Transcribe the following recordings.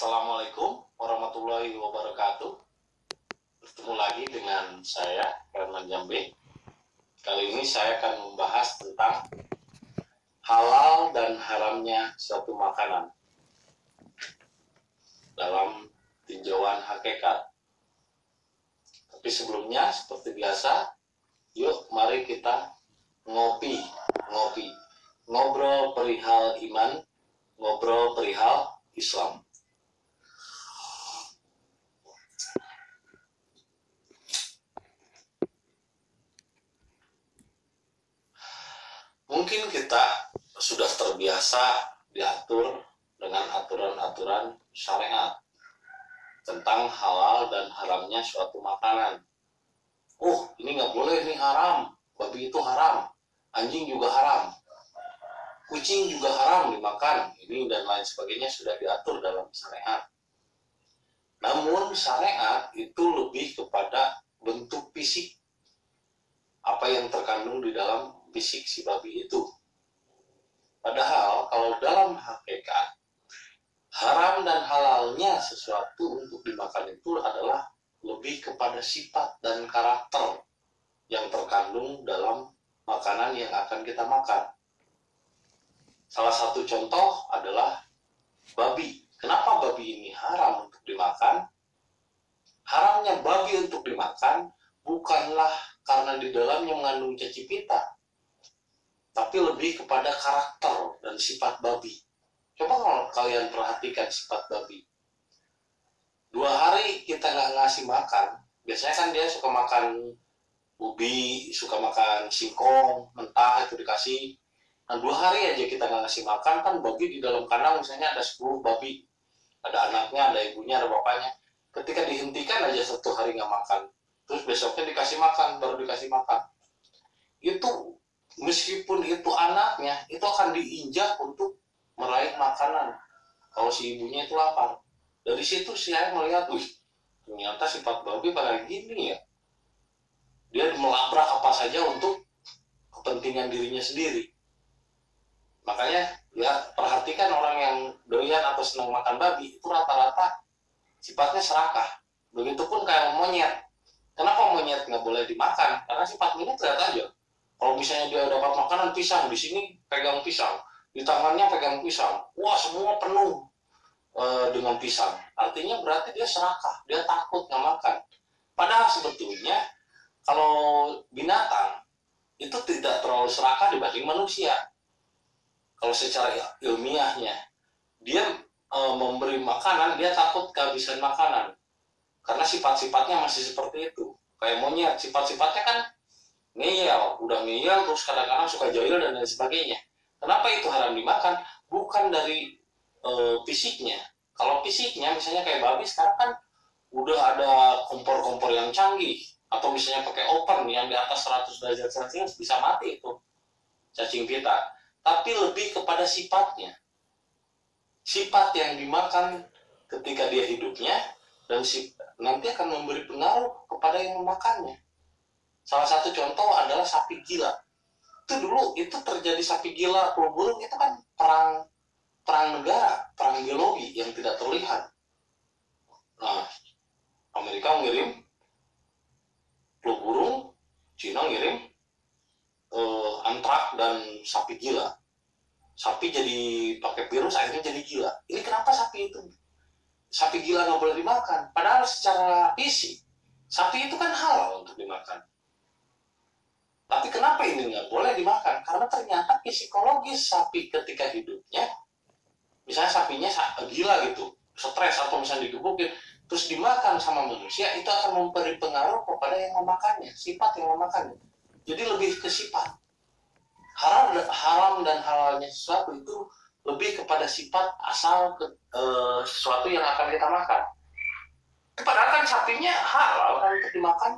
Assalamualaikum warahmatullahi wabarakatuh. Bertemu lagi dengan saya, Herman Jambe. Kali ini saya akan membahas tentang halal dan haramnya suatu makanan dalam tinjauan hakikat. Tapi sebelumnya, seperti biasa, yuk mari kita ngopi, ngopi, ngobrol perihal iman, ngobrol perihal Islam. Mungkin kita sudah terbiasa diatur dengan aturan-aturan syariat tentang halal dan haramnya suatu makanan. Oh, ini nggak boleh nih haram, babi itu haram, anjing juga haram, kucing juga haram dimakan, ini dan lain sebagainya sudah diatur dalam syariat. Namun syariat itu lebih kepada bentuk fisik. Apa yang terkandung di dalam fisik si babi itu. Padahal kalau dalam hakikat haram dan halalnya sesuatu untuk dimakan itu adalah lebih kepada sifat dan karakter yang terkandung dalam makanan yang akan kita makan. Salah satu contoh adalah babi. Kenapa babi ini haram untuk dimakan? Haramnya babi untuk dimakan bukanlah karena di dalamnya mengandung cacipita, tapi lebih kepada karakter dan sifat babi. Coba kalau kalian perhatikan sifat babi. Dua hari kita nggak ngasih makan, biasanya kan dia suka makan ubi, suka makan singkong, mentah itu dikasih. Nah dua hari aja kita nggak ngasih makan, kan babi di dalam kandang misalnya ada 10 babi. Ada anaknya, ada ibunya, ada bapaknya. Ketika dihentikan aja satu hari nggak makan, terus besoknya dikasih makan, baru dikasih makan. Itu meskipun itu anaknya, itu akan diinjak untuk meraih makanan. Kalau si ibunya itu lapar. Dari situ saya melihat, wih, ternyata sifat babi pada gini ya. Dia melabrak apa saja untuk kepentingan dirinya sendiri. Makanya ya perhatikan orang yang doyan atau senang makan babi itu rata-rata sifatnya serakah. Begitupun kayak monyet. Kenapa monyet nggak boleh dimakan? Karena sifat monyet lihat aja. Kalau misalnya dia dapat makanan pisang, di sini pegang pisang, di tangannya pegang pisang, wah semua penuh e, dengan pisang. Artinya berarti dia serakah, dia takut nggak makan. Padahal sebetulnya kalau binatang itu tidak terlalu serakah dibanding manusia. Kalau secara ilmiahnya, dia e, memberi makanan, dia takut kehabisan makanan. Karena sifat-sifatnya masih seperti itu. Kayak monyet, sifat-sifatnya kan ngeyel, udah ngeyel terus kadang-kadang suka jahil dan lain sebagainya. Kenapa itu haram dimakan? Bukan dari e, fisiknya. Kalau fisiknya misalnya kayak babi sekarang kan udah ada kompor-kompor yang canggih atau misalnya pakai oven yang di atas 100 derajat celcius bisa mati itu cacing pita. Tapi lebih kepada sifatnya. Sifat yang dimakan ketika dia hidupnya dan nanti akan memberi pengaruh kepada yang memakannya. Salah satu contoh adalah sapi gila. Itu dulu itu terjadi sapi gila flu burung itu kan perang perang negara, perang geologi yang tidak terlihat. Nah, Amerika mengirim flu burung, Cina ngirim uh, antrak dan sapi gila. Sapi jadi pakai virus akhirnya jadi gila. Ini kenapa sapi itu sapi gila nggak boleh dimakan? Padahal secara fisik sapi itu kan halal untuk dimakan. Tapi kenapa ini nggak boleh dimakan? Karena ternyata psikologis sapi ketika hidupnya, misalnya sapinya gila gitu, stres atau misalnya digebukin, terus dimakan sama manusia, itu akan memberi pengaruh kepada yang memakannya, sifat yang memakannya. Jadi lebih ke sifat. Haram, haram dan halalnya sesuatu itu lebih kepada sifat asal ke, e, sesuatu yang akan kita makan. Padahal kan sapinya halal kan untuk dimakan.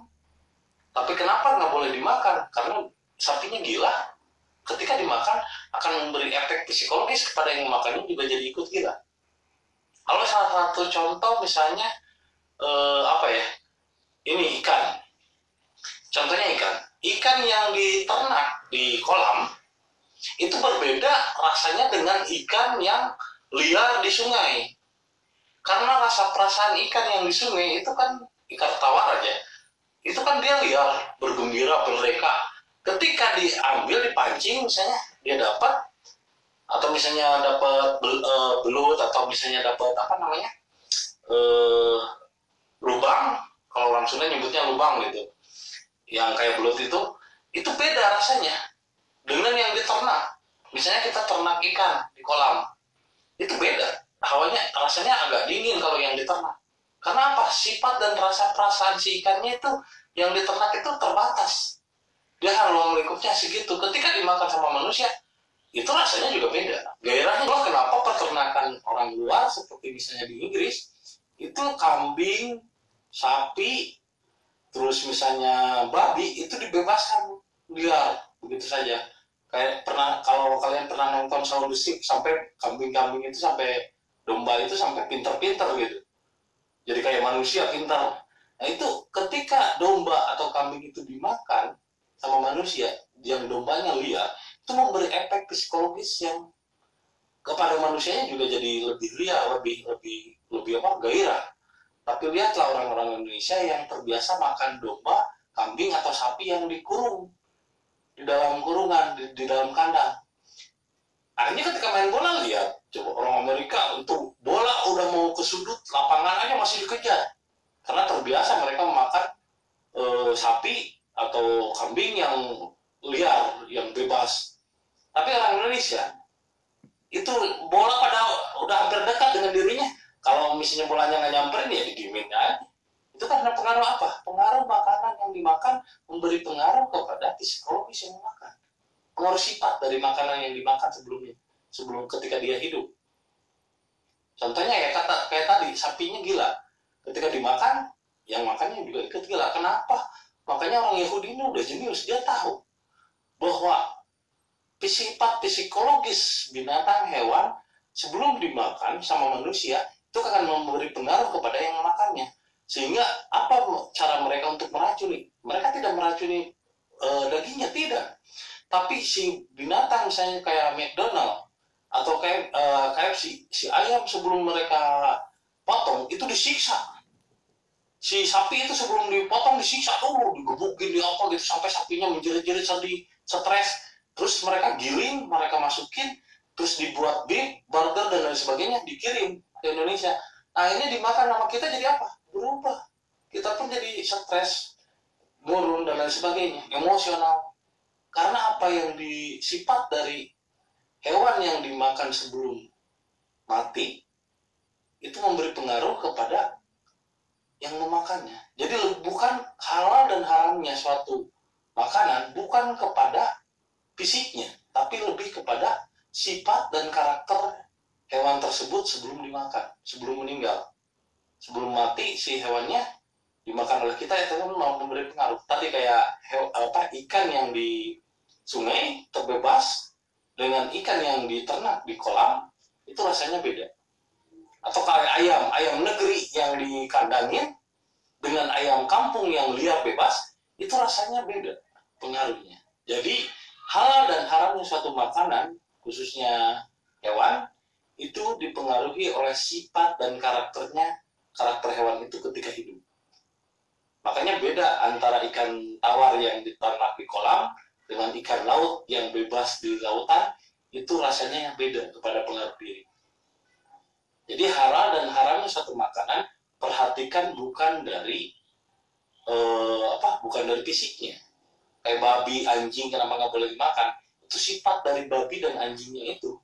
Tapi kenapa nggak boleh dimakan? Karena sapinya gila. Ketika dimakan akan memberi efek psikologis kepada yang memakannya juga jadi ikut gila. Kalau salah satu contoh misalnya eh, apa ya? Ini ikan. Contohnya ikan. Ikan yang diternak di kolam itu berbeda rasanya dengan ikan yang liar di sungai. karena rasa perasaan ikan yang di sungai itu kan ikan tawar aja itu kan dia liar bergembira berreka ketika diambil dipancing misalnya dia dapat atau misalnya dapat bel, uh, belut atau misalnya dapat apa namanya uh, lubang kalau orang Sunda nyebutnya lubang gitu. Yang kayak belut itu itu beda rasanya dengan yang diternak. Misalnya kita ternak ikan di kolam itu beda. Hawanya rasanya agak dingin kalau yang diternak karena apa? Sifat dan rasa perasaan si ikannya itu yang diternak itu terbatas. Dia ruang lingkupnya segitu. Ketika dimakan sama manusia itu rasanya juga beda. Gairahnya loh kenapa peternakan orang luar seperti misalnya di Inggris itu kambing sapi terus misalnya babi itu dibebaskan liar. Begitu saja. Kayak pernah kalau kalian pernah nonton sound sampai kambing-kambing itu sampai domba itu sampai pinter-pinter gitu jadi kayak manusia pintar. Nah itu ketika domba atau kambing itu dimakan sama manusia yang dombanya liar itu memberi efek psikologis yang kepada manusianya juga jadi lebih liar lebih lebih lebih apa gairah. Tapi lihatlah orang-orang Indonesia yang terbiasa makan domba kambing atau sapi yang dikurung di dalam kurungan di, di dalam kandang akhirnya ketika main bola lihat. Coba orang Amerika untuk bola udah mau ke sudut lapangan aja masih dikejar. Karena terbiasa mereka memakan e, sapi atau kambing yang liar yang bebas. Tapi orang Indonesia itu bola pada udah hampir dekat dengan dirinya. Kalau misalnya bolanya nggak nyamperin ya didiemin aja itu karena pengaruh apa? Pengaruh makanan yang dimakan memberi pengaruh kepada psikologis yang makan. Pengaruh sifat dari makanan yang dimakan sebelumnya, sebelum ketika dia hidup. Contohnya ya kata kayak tadi sapinya gila. Ketika dimakan, yang makannya juga ikut gila. Kenapa? Makanya orang Yahudi ini udah jenius, dia tahu bahwa sifat psikologis binatang hewan sebelum dimakan sama manusia itu akan memberi pengaruh kepada yang memakannya sehingga apa cara mereka untuk meracuni? Mereka tidak meracuni e, dagingnya, tidak. Tapi si binatang misalnya kayak McDonald atau kayak e, kayak si ayam sebelum mereka potong itu disiksa. Si sapi itu sebelum dipotong disiksa tuh, digebukin di apa gitu sampai sapinya menjerit-jerit sedih, stres. Terus mereka giling, mereka masukin, terus dibuat beef, burger dan lain sebagainya, dikirim ke Indonesia. Ini dimakan sama kita jadi apa? berubah kita pun jadi stres murun dan lain sebagainya. Emosional. Karena apa yang disifat dari hewan yang dimakan sebelum mati itu memberi pengaruh kepada yang memakannya. Jadi bukan halal dan haramnya suatu makanan bukan kepada fisiknya tapi lebih kepada sifat dan karakter hewan tersebut sebelum dimakan sebelum meninggal. Sebelum mati si hewannya dimakan oleh kita itu kan mau memberi pengaruh. Tadi kayak hew, apa ikan yang di sungai terbebas dengan ikan yang diternak di kolam itu rasanya beda. Atau kayak ayam ayam negeri yang dikandangin dengan ayam kampung yang liar bebas itu rasanya beda pengaruhnya. Jadi halal dan haramnya suatu makanan khususnya hewan itu dipengaruhi oleh sifat dan karakternya karakter hewan itu ketika hidup. Makanya beda antara ikan tawar yang diternak di kolam dengan ikan laut yang bebas di lautan itu rasanya yang beda kepada pengaruh diri. Jadi halal dan haramnya satu makanan perhatikan bukan dari eh, apa bukan dari fisiknya. Kayak babi anjing kenapa nggak boleh dimakan? Itu sifat dari babi dan anjingnya itu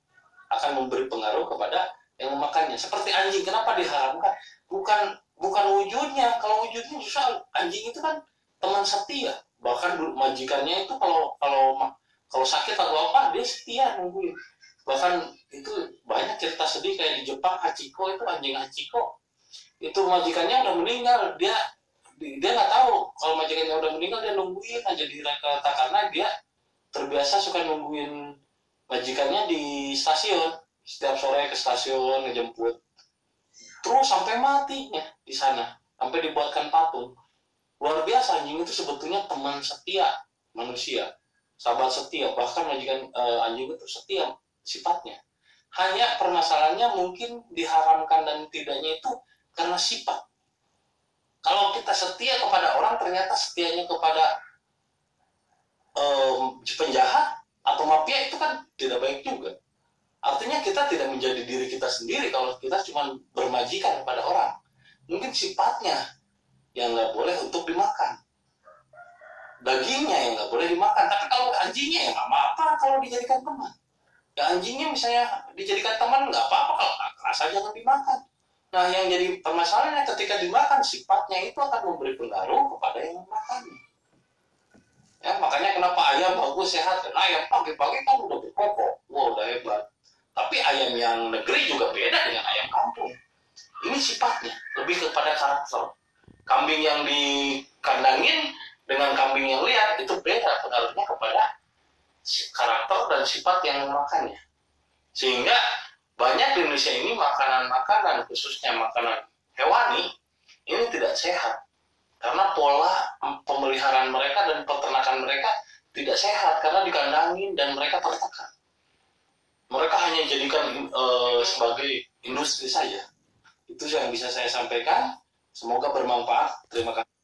akan memberi pengaruh kepada yang memakannya. Seperti anjing kenapa diharamkan? Bukan bukan wujudnya kalau wujudnya justru anjing itu kan teman setia. Bahkan majikannya itu kalau kalau kalau sakit atau apa dia setia nungguin. Bahkan itu banyak cerita sedih kayak di Jepang Hachiko itu anjing Hachiko. Itu majikannya udah meninggal. Dia dia nggak tahu kalau majikannya udah meninggal dia nungguin aja di rata karena dia terbiasa suka nungguin majikannya di stasiun. Setiap sore ke stasiun ngejemput terus sampai matinya di sana. Sampai dibuatkan patung. Luar biasa anjing. Itu sebetulnya teman setia manusia. Sahabat setia. Bahkan majikan uh, anjing itu setia sifatnya. Hanya permasalahannya mungkin diharamkan dan tidaknya itu karena sifat. Kalau kita setia kepada orang ternyata setianya kepada um, penjahat atau mafia itu kan tidak baik juga artinya kita tidak menjadi diri kita sendiri kalau kita cuma bermajikan kepada orang. Mungkin sifatnya yang nggak boleh untuk dimakan. Dagingnya yang nggak boleh dimakan. Tapi kalau anjingnya ya nggak apa-apa kalau dijadikan teman. Ya anjingnya misalnya dijadikan teman nggak apa-apa kalau nggak keras aja jangan dimakan. Nah yang jadi permasalahannya ketika dimakan sifatnya itu akan memberi pengaruh kepada yang memakannya ya makanya kenapa ayam bagus sehat karena ayam pagi-pagi kan udah berkokok. Wow udah hebat tapi ayam yang negeri juga beda dengan ayam kampung. Ini sifatnya lebih kepada karakter. Kambing yang dikandangin dengan kambing yang liar itu beda pengaruhnya kepada karakter dan sifat yang memakannya. Sehingga banyak di Indonesia ini makanan-makanan khususnya makanan hewani ini tidak sehat. Karena pola pemeliharaan mereka dan peternakan mereka tidak sehat karena dikandangin dan mereka tertekan mereka hanya jadikan uh, sebagai industri saja. Itu yang bisa saya sampaikan. Semoga bermanfaat. Terima kasih